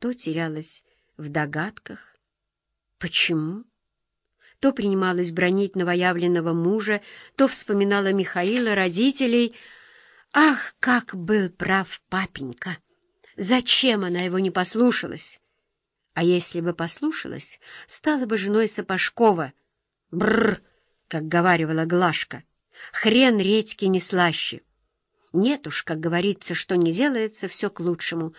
то терялась в догадках. Почему? То принималась бронить новоявленного мужа, то вспоминала Михаила, родителей. Ах, как был прав папенька! Зачем она его не послушалась? А если бы послушалась, стала бы женой Сапожкова. Бррр, как говаривала Глашка, хрен редьки не слаще. Нет уж, как говорится, что не делается, все к лучшему.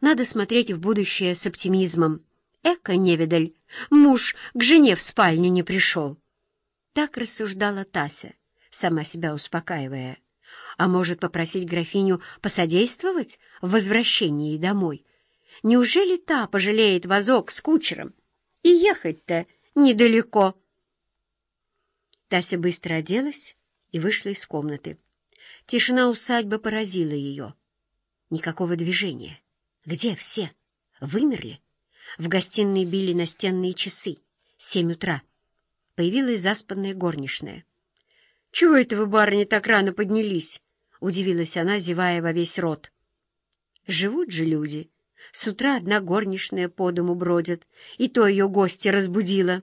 Надо смотреть в будущее с оптимизмом. Эка, невидаль, муж к жене в спальню не пришел. Так рассуждала Тася, сама себя успокаивая. А может, попросить графиню посодействовать в возвращении домой? Неужели та пожалеет вазок с кучером? И ехать-то недалеко. Тася быстро оделась и вышла из комнаты. Тишина усадьбы поразила ее. Никакого движения. Где все? Вымерли? В гостиной били настенные часы. Семь утра. Появилась заспанная горничная. — Чего это вы, барыни, так рано поднялись? — удивилась она, зевая во весь рот. — Живут же люди. С утра одна горничная по дому бродит, и то ее гостья разбудила.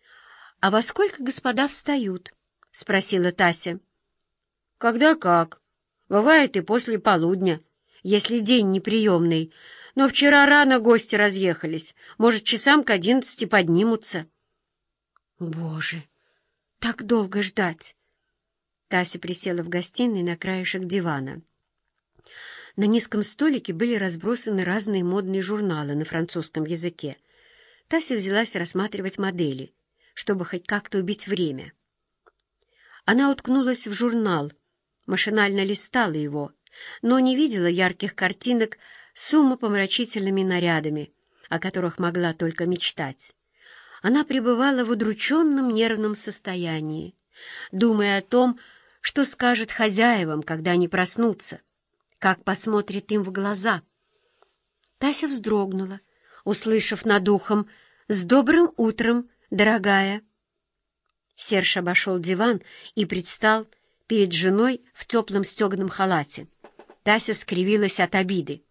— А во сколько господа встают? — спросила Тася. — Когда как. Бывает и после полудня, если день неприемный. Но вчера рано гости разъехались. Может, часам к одиннадцати поднимутся. — Боже, так долго ждать! Тася присела в гостиной на краешек дивана. На низком столике были разбросаны разные модные журналы на французском языке. Тася взялась рассматривать модели, чтобы хоть как-то убить время. Она уткнулась в журнал, машинально листала его, но не видела ярких картинок с умопомрачительными нарядами, о которых могла только мечтать. Она пребывала в удрученном нервном состоянии, думая о том, что скажет хозяевам, когда они проснутся, как посмотрит им в глаза. Тася вздрогнула, услышав над ухом «С добрым утром, дорогая!» Серж обошел диван и предстал перед женой в теплом стеганом халате. Тася скривилась от обиды.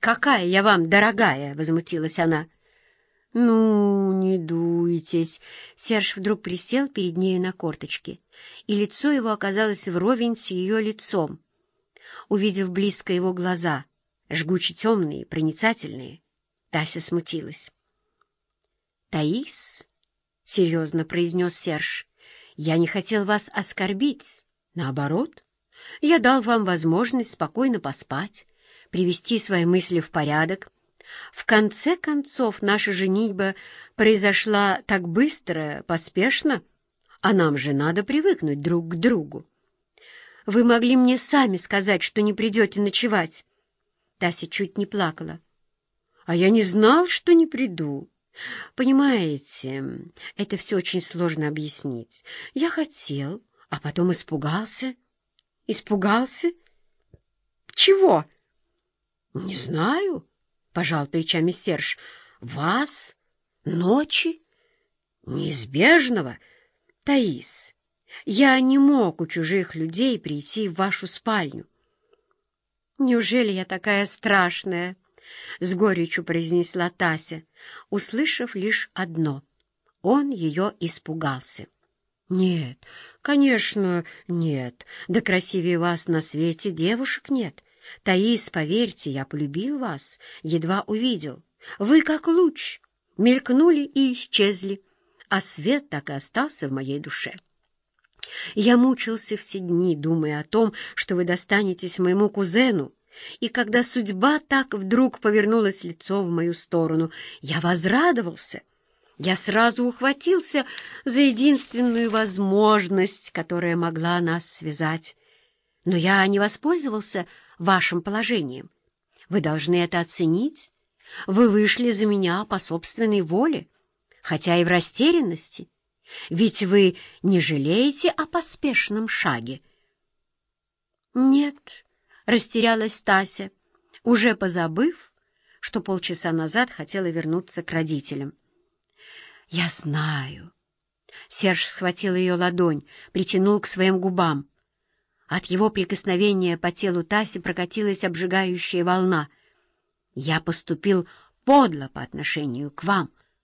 «Какая я вам, дорогая!» — возмутилась она. «Ну, не дуйтесь!» Серж вдруг присел перед нею на корточки, и лицо его оказалось вровень с ее лицом. Увидев близко его глаза, жгуче темные, проницательные, Тася смутилась. «Таис?» — серьезно произнес Серж. «Я не хотел вас оскорбить. Наоборот, я дал вам возможность спокойно поспать, привести свои мысли в порядок. В конце концов, наша женитьба произошла так быстро, поспешно, а нам же надо привыкнуть друг к другу. Вы могли мне сами сказать, что не придете ночевать. Тася чуть не плакала. А я не знал, что не приду. Понимаете, это все очень сложно объяснить. Я хотел, а потом испугался. Испугался? Чего? Не знаю, пожал плечами Серж. Вас? Ночи? Неизбежного? Таис, я не мог у чужих людей прийти в вашу спальню. Неужели я такая страшная? С горечью произнесла Тася, услышав лишь одно. Он ее испугался. «Нет, конечно, нет. Да красивее вас на свете девушек нет. Таис, поверьте, я полюбил вас, едва увидел. Вы как луч, мелькнули и исчезли, а свет так и остался в моей душе. Я мучился все дни, думая о том, что вы достанетесь моему кузену, и когда судьба так вдруг повернулась лицо в мою сторону, я возрадовался». Я сразу ухватился за единственную возможность, которая могла нас связать. Но я не воспользовался вашим положением. Вы должны это оценить. Вы вышли за меня по собственной воле, хотя и в растерянности. Ведь вы не жалеете о поспешном шаге. Нет, растерялась Тася, уже позабыв, что полчаса назад хотела вернуться к родителям. «Я знаю». Серж схватил ее ладонь, притянул к своим губам. От его прикосновения по телу Таси прокатилась обжигающая волна. «Я поступил подло по отношению к вам.